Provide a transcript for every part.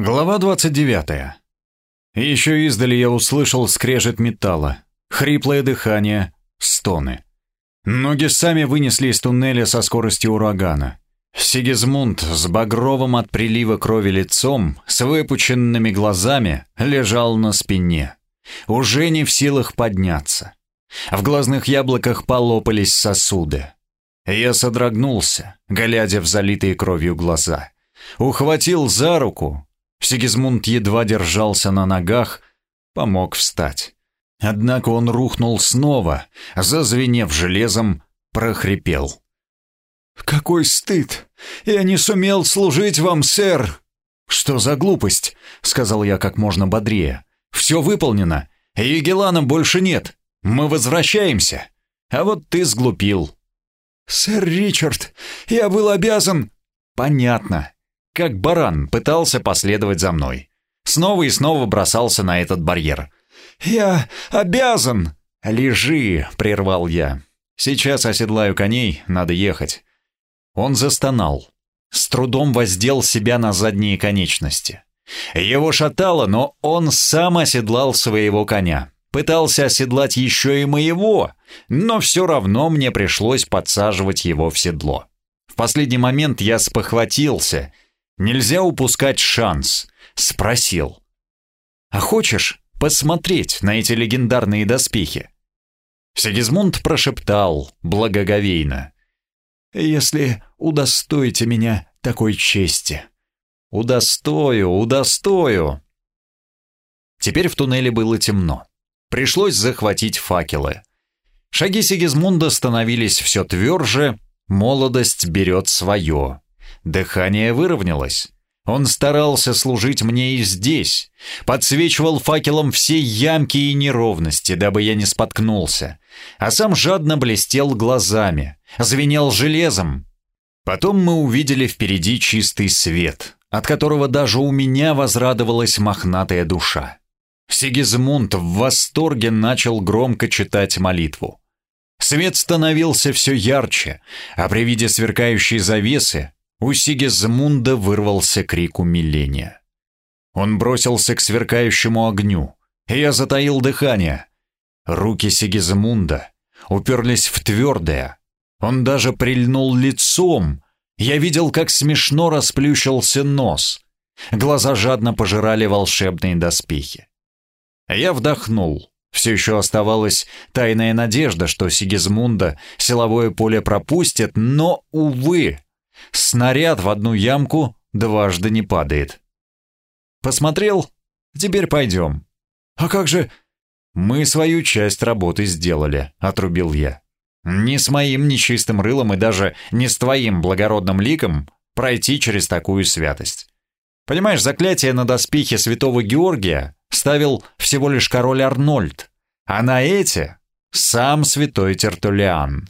Глава 29. Еще издали я услышал скрежет металла, хриплое дыхание, стоны. Ноги сами вынесли из туннеля со скоростью урагана. Сигизмунд с багровым от прилива крови лицом, с выпученными глазами, лежал на спине. Уже не в силах подняться. В глазных яблоках полопались сосуды. Я содрогнулся, глядя в залитые кровью глаза. Ухватил за руку, Сигизмунд едва держался на ногах, помог встать. Однако он рухнул снова, зазвенев железом, прохрипел. «Какой стыд! Я не сумел служить вам, сэр!» «Что за глупость?» — сказал я как можно бодрее. «Все выполнено. Егелана больше нет. Мы возвращаемся. А вот ты сглупил». «Сэр Ричард, я был обязан...» «Понятно как баран, пытался последовать за мной. Снова и снова бросался на этот барьер. «Я обязан!» «Лежи!» — прервал я. «Сейчас оседлаю коней, надо ехать». Он застонал. С трудом воздел себя на задние конечности. Его шатало, но он сам оседлал своего коня. Пытался оседлать еще и моего, но все равно мне пришлось подсаживать его в седло. В последний момент я спохватился — Нельзя упускать шанс. Спросил. «А хочешь посмотреть на эти легендарные доспехи?» Сигизмунд прошептал благоговейно. «Если удостоите меня такой чести». «Удостою, удостою». Теперь в туннеле было темно. Пришлось захватить факелы. Шаги Сигизмунда становились все тверже, молодость берет свое. Дыхание выровнялось. Он старался служить мне и здесь, подсвечивал факелом все ямки и неровности, дабы я не споткнулся, а сам жадно блестел глазами, звенел железом. Потом мы увидели впереди чистый свет, от которого даже у меня возрадовалась мохнатая душа. Сигизмунд в восторге начал громко читать молитву. Свет становился все ярче, а при виде сверкающей завесы у Сигизмунда вырвался крик умиления. Он бросился к сверкающему огню, и я затаил дыхание. Руки Сигизмунда уперлись в твердое. Он даже прильнул лицом. Я видел, как смешно расплющился нос. Глаза жадно пожирали волшебные доспехи. Я вдохнул. Все еще оставалась тайная надежда, что Сигизмунда силовое поле пропустит, но, увы, Снаряд в одну ямку дважды не падает. Посмотрел? Теперь пойдем. А как же... Мы свою часть работы сделали, отрубил я. Не с моим нечистым рылом и даже не с твоим благородным ликом пройти через такую святость. Понимаешь, заклятие на доспехе святого Георгия ставил всего лишь король Арнольд, а на эти — сам святой Тертулиан.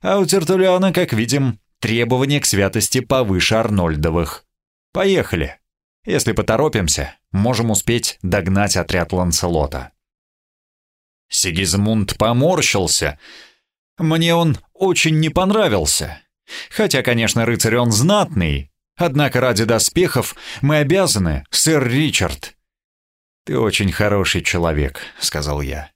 А у Тертулиана, как видим, Требования к святости повыше Арнольдовых. Поехали. Если поторопимся, можем успеть догнать отряд Ланселота. Сигизмунд поморщился. Мне он очень не понравился. Хотя, конечно, рыцарь он знатный. Однако ради доспехов мы обязаны, сэр Ричард. «Ты очень хороший человек», — сказал я.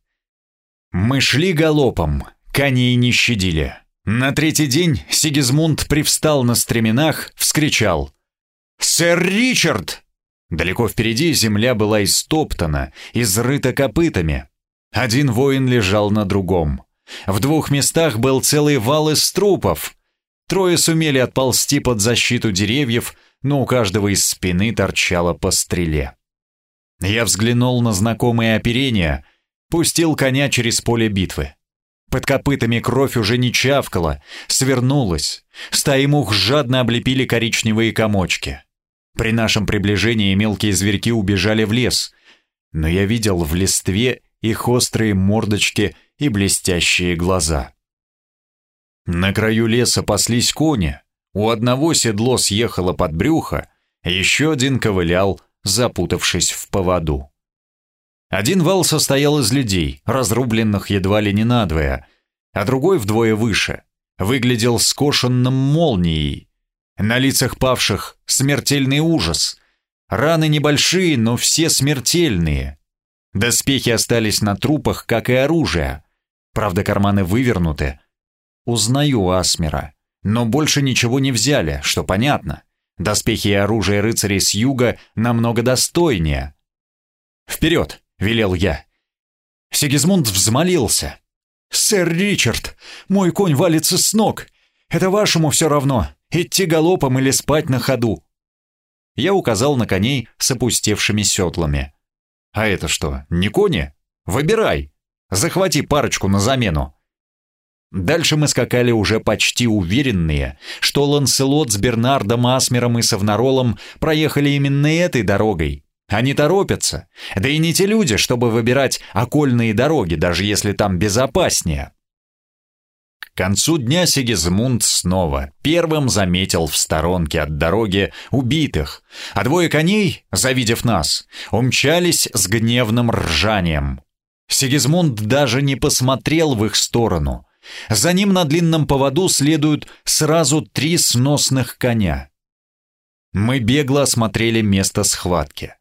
Мы шли галопом, коней не щадили. На третий день Сигизмунд привстал на стременах, вскричал «Сэр Ричард!» Далеко впереди земля была истоптана, изрыта копытами. Один воин лежал на другом. В двух местах был целый вал из трупов. Трое сумели отползти под защиту деревьев, но у каждого из спины торчало по стреле. Я взглянул на знакомые оперения, пустил коня через поле битвы. Под копытами кровь уже не чавкала, свернулась. Стаи мух жадно облепили коричневые комочки. При нашем приближении мелкие зверьки убежали в лес. Но я видел в листве их острые мордочки и блестящие глаза. На краю леса паслись кони. У одного седло съехало под брюхо, еще один ковылял, запутавшись в поводу. Один вал состоял из людей, разрубленных едва ли не надвое, а другой вдвое выше, выглядел скошенным молнией. На лицах павших смертельный ужас. Раны небольшие, но все смертельные. Доспехи остались на трупах, как и оружие. Правда, карманы вывернуты. Узнаю Асмера. Но больше ничего не взяли, что понятно. Доспехи и оружие рыцарей с юга намного достойнее. «Вперед!» — велел я. Сигизмунд взмолился. «Сэр Ричард, мой конь валится с ног. Это вашему все равно, идти галопом или спать на ходу». Я указал на коней с опустевшими седлами. «А это что, не кони? Выбирай. Захвати парочку на замену». Дальше мы скакали уже почти уверенные, что Ланселот с Бернардом Асмером и Савнаролом проехали именно этой дорогой. Они торопятся. Да и не те люди, чтобы выбирать окольные дороги, даже если там безопаснее. К концу дня Сигизмунд снова первым заметил в сторонке от дороги убитых, а двое коней, завидев нас, умчались с гневным ржанием. Сигизмунд даже не посмотрел в их сторону. За ним на длинном поводу следуют сразу три сносных коня. Мы бегло осмотрели место схватки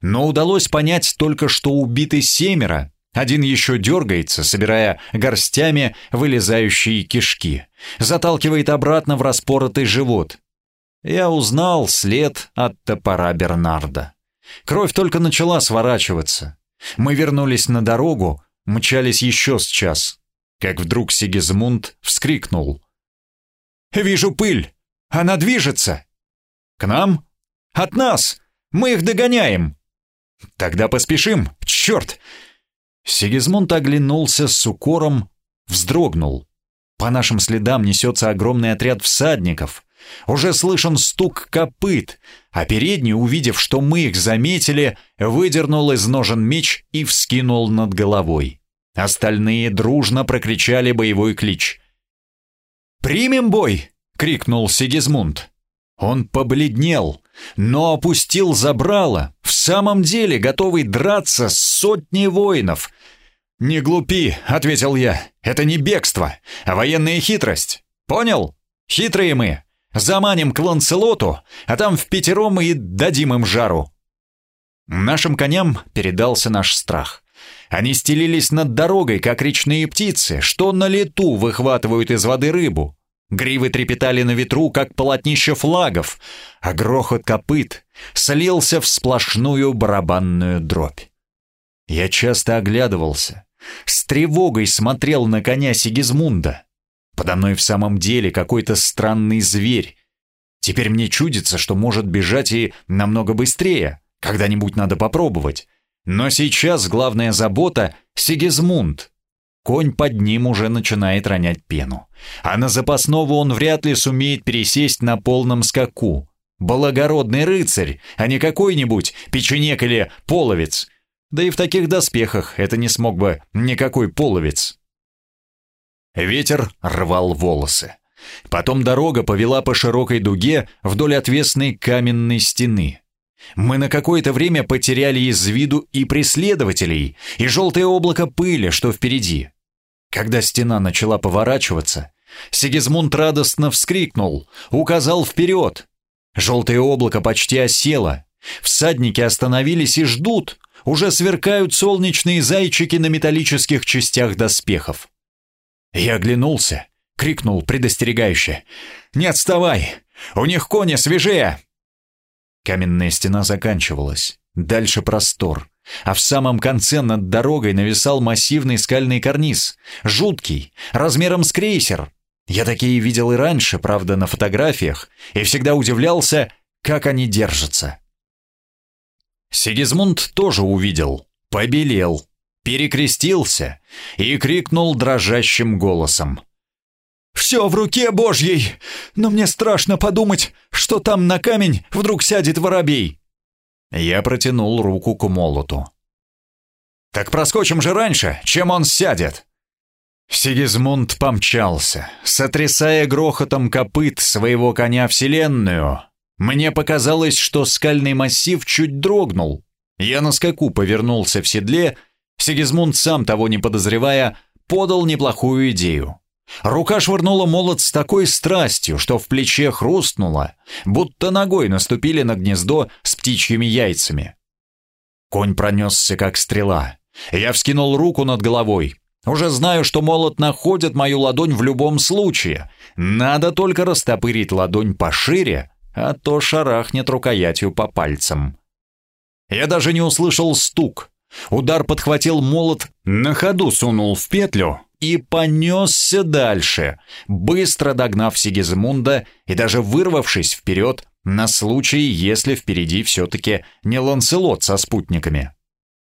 но удалось понять только, что убиты семеро. Один еще дергается, собирая горстями вылезающие кишки, заталкивает обратно в распоротый живот. Я узнал след от топора Бернарда. Кровь только начала сворачиваться. Мы вернулись на дорогу, мчались еще с час. Как вдруг Сигизмунд вскрикнул. «Вижу пыль! Она движется!» «К нам?» «От нас! Мы их догоняем!» «Тогда поспешим! Черт!» Сигизмунд оглянулся с укором, вздрогнул. По нашим следам несется огромный отряд всадников. Уже слышен стук копыт, а передний, увидев, что мы их заметили, выдернул из ножен меч и вскинул над головой. Остальные дружно прокричали боевой клич. «Примем бой!» — крикнул Сигизмунд. Он побледнел, но опустил забрало, в самом деле готовый драться с сотней воинов. «Не глупи», — ответил я, — «это не бегство, а военная хитрость. Понял? Хитрые мы. Заманим к Ланселоту, а там в пятером и дадим им жару». Нашим коням передался наш страх. Они стелились над дорогой, как речные птицы, что на лету выхватывают из воды рыбу. Гривы трепетали на ветру, как полотнище флагов, а грохот копыт слился в сплошную барабанную дробь. Я часто оглядывался, с тревогой смотрел на коня Сигизмунда. Подо мной в самом деле какой-то странный зверь. Теперь мне чудится, что может бежать и намного быстрее. Когда-нибудь надо попробовать. Но сейчас главная забота — Сигизмунд, Конь под ним уже начинает ронять пену. А на запасного он вряд ли сумеет пересесть на полном скаку. Благородный рыцарь, а не какой-нибудь печенек или половец. Да и в таких доспехах это не смог бы никакой половец. Ветер рвал волосы. Потом дорога повела по широкой дуге вдоль отвесной каменной стены. Мы на какое-то время потеряли из виду и преследователей, и желтое облако пыли, что впереди. Когда стена начала поворачиваться, Сигизмунд радостно вскрикнул, указал вперед. Желтое облако почти осело. Всадники остановились и ждут. Уже сверкают солнечные зайчики на металлических частях доспехов. Я оглянулся, крикнул предостерегающе. «Не отставай! У них кони свежее!» Каменная стена заканчивалась. Дальше простор а в самом конце над дорогой нависал массивный скальный карниз, жуткий, размером с крейсер. Я такие видел и раньше, правда, на фотографиях, и всегда удивлялся, как они держатся. Сигизмунд тоже увидел, побелел, перекрестился и крикнул дрожащим голосом. «Все в руке Божьей, но мне страшно подумать, что там на камень вдруг сядет воробей. Я протянул руку к молоту. «Так проскочим же раньше, чем он сядет!» Сигизмунд помчался, сотрясая грохотом копыт своего коня вселенную. Мне показалось, что скальный массив чуть дрогнул. Я на скаку повернулся в седле, Сигизмунд, сам того не подозревая, подал неплохую идею. Рука швырнула молот с такой страстью, что в плече хрустнуло, будто ногой наступили на гнездо с птичьими яйцами. Конь пронесся, как стрела. Я вскинул руку над головой. Уже знаю, что молот находит мою ладонь в любом случае. Надо только растопырить ладонь пошире, а то шарахнет рукоятью по пальцам. Я даже не услышал стук. Удар подхватил молот, на ходу сунул в петлю и понесся дальше, быстро догнав Сигизмунда и даже вырвавшись вперед на случай, если впереди все-таки не Ланселот со спутниками.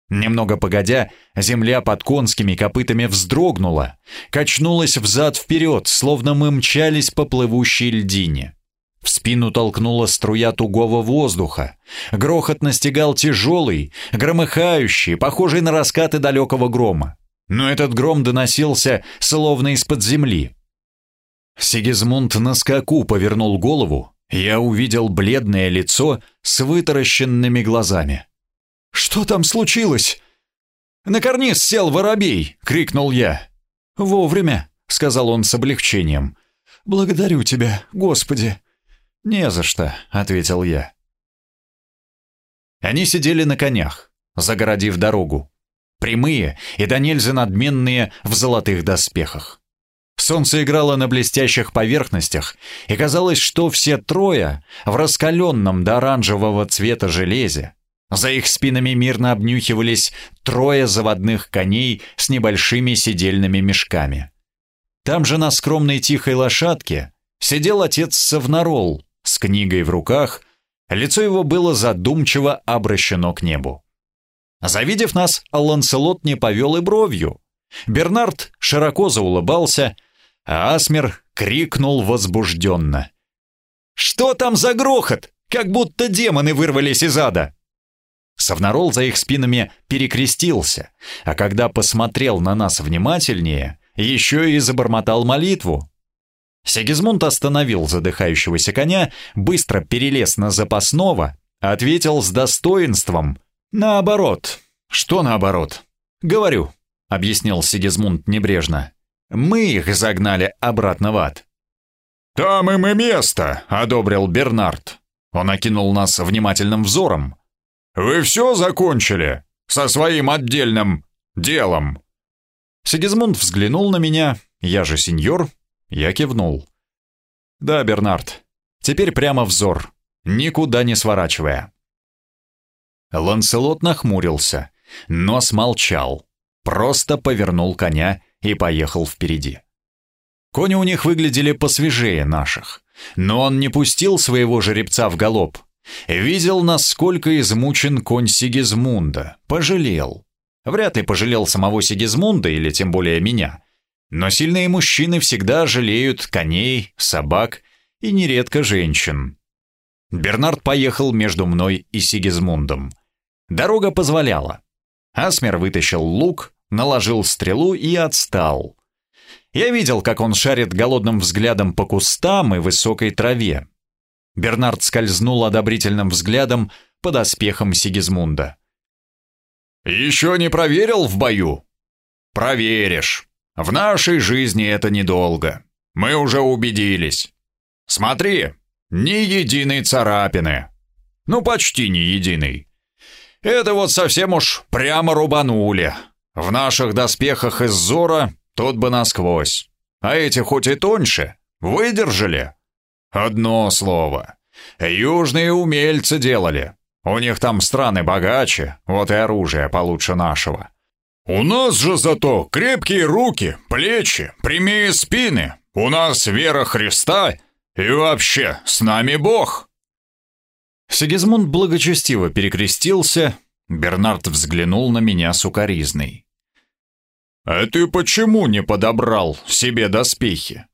Немного погодя, земля под конскими копытами вздрогнула, качнулась взад-вперед, словно мы мчались по плывущей льдине. В спину толкнула струя тугого воздуха. Грохот настигал тяжелый, громыхающий, похожий на раскаты далекого грома. Но этот гром доносился словно из-под земли. Сигизмунд на скаку повернул голову. Я увидел бледное лицо с вытаращенными глазами. «Что там случилось?» «На карниз сел воробей!» — крикнул я. «Вовремя», — сказал он с облегчением. «Благодарю тебя, Господи!» «Не за что», — ответил я. Они сидели на конях, загородив дорогу. Прямые и до нельзя надменные в золотых доспехах. Солнце играло на блестящих поверхностях, и казалось, что все трое в раскаленном до оранжевого цвета железе. За их спинами мирно обнюхивались трое заводных коней с небольшими сидельными мешками. Там же на скромной тихой лошадке сидел отец Савнарол, с книгой в руках, лицо его было задумчиво обращено к небу. Завидев нас, Ланселот не повел и бровью. Бернард широко заулыбался, а Асмер крикнул возбужденно. «Что там за грохот? Как будто демоны вырвались из ада!» Савнарол за их спинами перекрестился, а когда посмотрел на нас внимательнее, еще и забормотал молитву. Сигизмунд остановил задыхающегося коня, быстро перелез на запасного, ответил с достоинством. «Наоборот». «Что наоборот?» «Говорю», — объяснил Сигизмунд небрежно. «Мы их загнали обратно в ад». «Там им и место», — одобрил Бернард. Он окинул нас внимательным взором. «Вы все закончили? Со своим отдельным делом?» Сигизмунд взглянул на меня, я же сеньор, я кивнул. «Да, Бернард, теперь прямо взор, никуда не сворачивая». Ланселот нахмурился, но смолчал, просто повернул коня и поехал впереди. Кони у них выглядели посвежее наших, но он не пустил своего жеребца в галоп. Видел, насколько измучен конь Сигизмунда, пожалел. Вряд ли пожалел самого Сигизмунда или тем более меня, но сильные мужчины всегда жалеют коней, собак и нередко женщин. Бернард поехал между мной и Сигизмундом. Дорога позволяла. Асмер вытащил лук, наложил стрелу и отстал. Я видел, как он шарит голодным взглядом по кустам и высокой траве. Бернард скользнул одобрительным взглядом под оспехом Сигизмунда. «Еще не проверил в бою?» «Проверишь. В нашей жизни это недолго. Мы уже убедились. Смотри, ни единой царапины. Ну, почти ни единой. Это вот совсем уж прямо рубанули. В наших доспехах из зора тут бы насквозь. А эти хоть и тоньше, выдержали. Одно слово. Южные умельцы делали. У них там страны богаче, вот и оружие получше нашего. «У нас же зато крепкие руки, плечи, прямые спины. У нас вера Христа и вообще с нами Бог». Сигизмунд благочестиво перекрестился, Бернард взглянул на меня сукоризной. «А ты почему не подобрал себе доспехи?»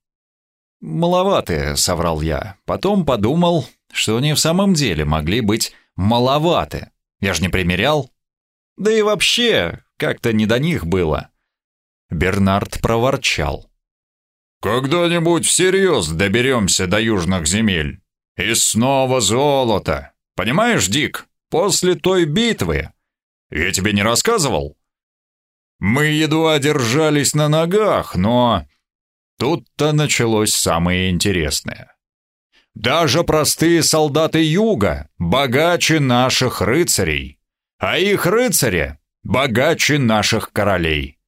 «Маловатые», — соврал я. Потом подумал, что они в самом деле могли быть маловаты. Я же не примерял. Да и вообще, как-то не до них было. Бернард проворчал. «Когда-нибудь всерьез доберемся до южных земель. И снова золото. Понимаешь, Дик, после той битвы. Я тебе не рассказывал? Мы едва держались на ногах, но... Тут-то началось самое интересное. Даже простые солдаты юга богаче наших рыцарей, а их рыцари богаче наших королей.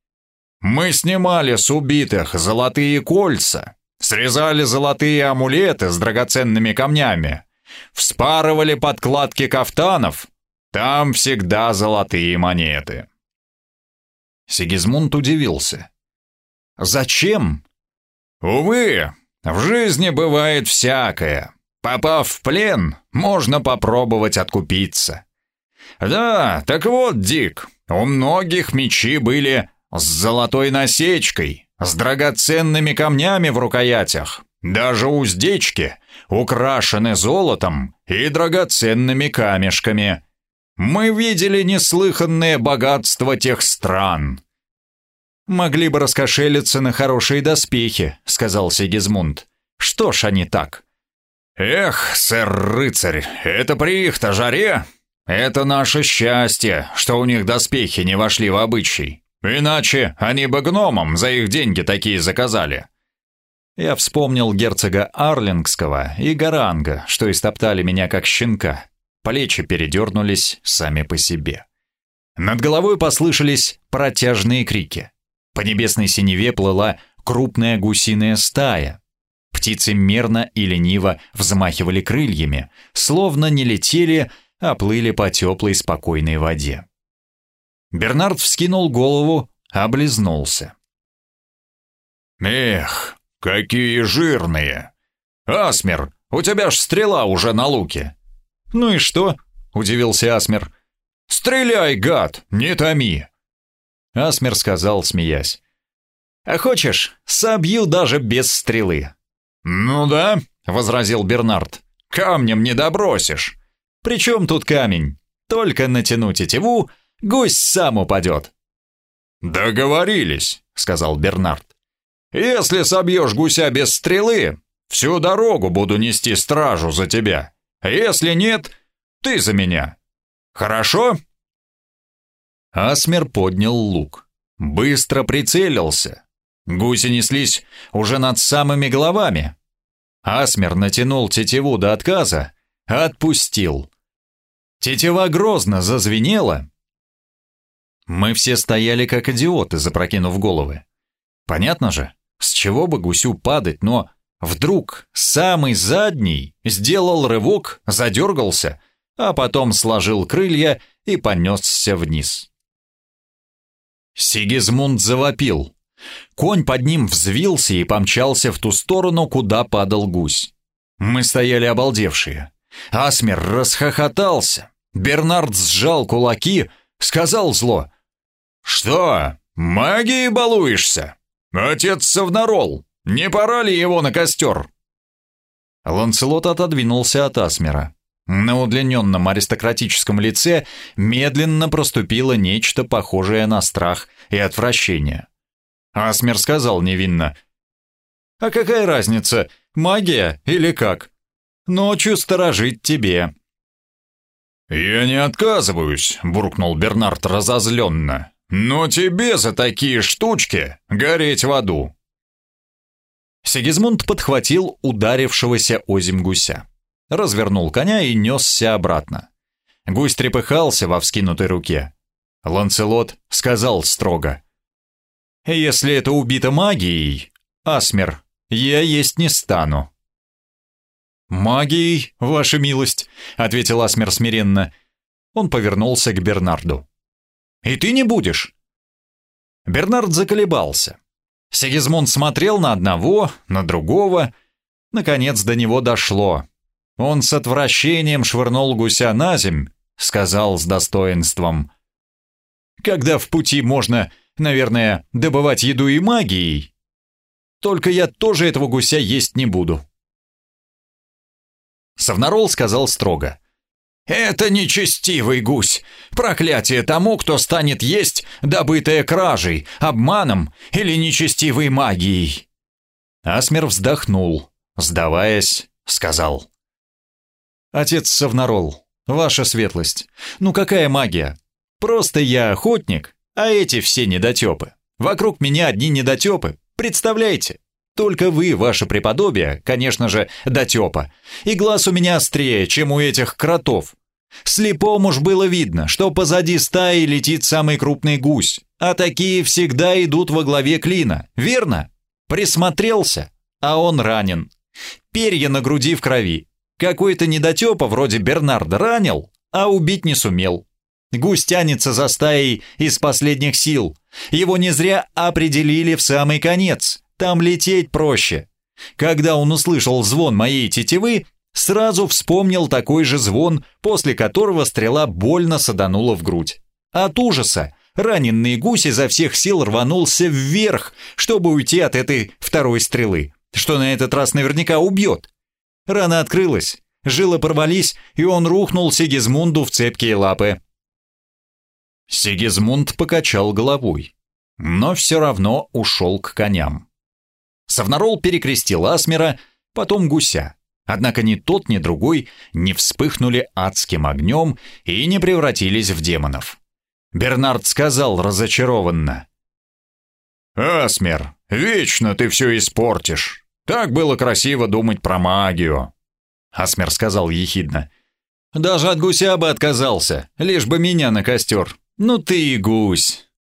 Мы снимали с убитых золотые кольца, срезали золотые амулеты с драгоценными камнями, вспарывали подкладки кафтанов, там всегда золотые монеты. Сигизмунд удивился. «Зачем?» «Увы, в жизни бывает всякое. Попав в плен, можно попробовать откупиться. Да, так вот, Дик, у многих мечи были с золотой насечкой, с драгоценными камнями в рукоятях. Даже уздечки украшены золотом и драгоценными камешками. Мы видели неслыханное богатство тех стран. «Могли бы раскошелиться на хорошие доспехи», — сказал Сигизмунд. «Что ж они так?» «Эх, сэр-рыцарь, это при их-то жаре! Это наше счастье, что у них доспехи не вошли в обычай. Иначе они бы гномам за их деньги такие заказали». Я вспомнил герцога Арлингского и Гаранга, что истоптали меня как щенка. Плечи передернулись сами по себе. Над головой послышались протяжные крики. По небесной синеве плыла крупная гусиная стая. Птицы мерно и лениво взмахивали крыльями, словно не летели, а плыли по теплой спокойной воде. Бернард вскинул голову, облизнулся. «Эх, какие жирные! Асмер, у тебя ж стрела уже на луке!» «Ну и что?» — удивился Асмер. «Стреляй, гад, не томи!» Асмер сказал, смеясь. «А хочешь, собью даже без стрелы». «Ну да», — возразил Бернард. «Камнем не добросишь». «При чем тут камень? Только натяну тетиву, гусь сам упадет». «Договорились», — сказал Бернард. «Если собьешь гуся без стрелы, всю дорогу буду нести стражу за тебя. Если нет, ты за меня. Хорошо?» Асмер поднял лук. Быстро прицелился. Гуси неслись уже над самыми головами. Асмер натянул тетиву до отказа, отпустил. Тетива грозно зазвенела. Мы все стояли как идиоты, запрокинув головы. Понятно же, с чего бы гусю падать, но вдруг самый задний сделал рывок, задергался, а потом сложил крылья и понесся вниз. Сигизмунд завопил. Конь под ним взвился и помчался в ту сторону, куда падал гусь. Мы стояли обалдевшие. Асмер расхохотался. Бернард сжал кулаки, сказал зло. «Что, магией балуешься? Отец Савнарол, не пора ли его на костер?» Ланселот отодвинулся от Асмера. На удлиненном аристократическом лице медленно проступило нечто похожее на страх и отвращение. Асмер сказал невинно. «А какая разница, магия или как? Ночью сторожить тебе». «Я не отказываюсь», — буркнул Бернард разозленно. «Но тебе за такие штучки гореть в аду». Сигизмунд подхватил ударившегося озим гуся развернул коня и несся обратно. Гусь трепыхался во вскинутой руке. Ланцелот сказал строго. «Если это убито магией, Асмер, я есть не стану». «Магией, ваша милость», — ответил Асмер смиренно. Он повернулся к Бернарду. «И ты не будешь?» Бернард заколебался. Сигизмунд смотрел на одного, на другого. Наконец до него дошло. Он с отвращением швырнул гуся на земь, сказал с достоинством. «Когда в пути можно, наверное, добывать еду и магией, только я тоже этого гуся есть не буду». Савнарол сказал строго. «Это нечестивый гусь! Проклятие тому, кто станет есть добытое кражей, обманом или нечестивой магией!» Асмер вздохнул, сдаваясь, сказал. «Отец Савнарол, ваша светлость, ну какая магия? Просто я охотник, а эти все недотепы. Вокруг меня одни недотепы, представляете? Только вы, ваше преподобие, конечно же, дотепа. И глаз у меня острее, чем у этих кротов. Слепому ж было видно, что позади стаи летит самый крупный гусь, а такие всегда идут во главе клина, верно? Присмотрелся, а он ранен. Перья на груди в крови. Какой-то недотепа вроде Бернарда ранил, а убить не сумел. Гусь тянется за стаей из последних сил. Его не зря определили в самый конец. Там лететь проще. Когда он услышал звон моей тетивы, сразу вспомнил такой же звон, после которого стрела больно саданула в грудь. От ужаса раненый гусь изо всех сил рванулся вверх, чтобы уйти от этой второй стрелы, что на этот раз наверняка убьет. Рана открылась, жилы порвались, и он рухнул Сигизмунду в цепкие лапы. Сигизмунд покачал головой, но все равно ушел к коням. Савнарол перекрестил Асмера, потом гуся. Однако ни тот, ни другой не вспыхнули адским огнем и не превратились в демонов. Бернард сказал разочарованно. «Асмер, вечно ты все испортишь. Так было красиво думать про магию». Асмер сказал ехидно. «Даже от гуся бы отказался, лишь бы меня на костер. Ну ты и гусь.